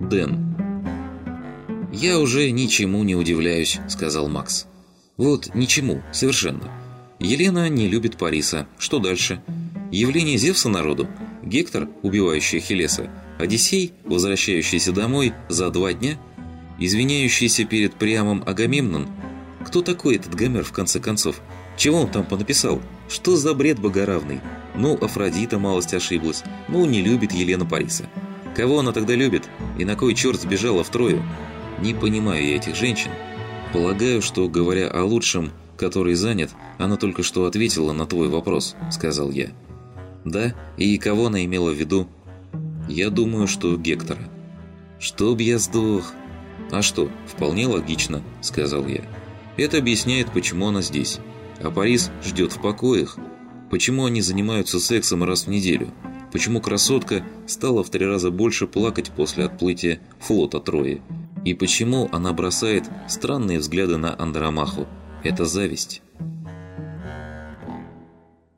Дэн. «Я уже ничему не удивляюсь», — сказал Макс. «Вот ничему, совершенно. Елена не любит Париса. Что дальше? Явление Зевса народу? Гектор, убивающий Ахиллеса? Одиссей, возвращающийся домой за два дня? Извиняющийся перед Приамом Агамемнон? Кто такой этот Гомер, в конце концов? Чего он там понаписал? Что за бред богоравный? Ну, Афродита малость ошиблась. Ну, не любит Елена Париса. Кого она тогда любит? И на кой черт сбежала в Трою? Не понимаю я этих женщин. Полагаю, что, говоря о лучшем, который занят, она только что ответила на твой вопрос», — сказал я. «Да? И кого она имела в виду?» «Я думаю, что Гектора». «Чтоб я сдох!» «А что, вполне логично», — сказал я. «Это объясняет, почему она здесь. А Парис ждет в покоях. Почему они занимаются сексом раз в неделю? Почему красотка стала в три раза больше плакать после отплытия флота Трои? И почему она бросает странные взгляды на Андромаху? Это зависть.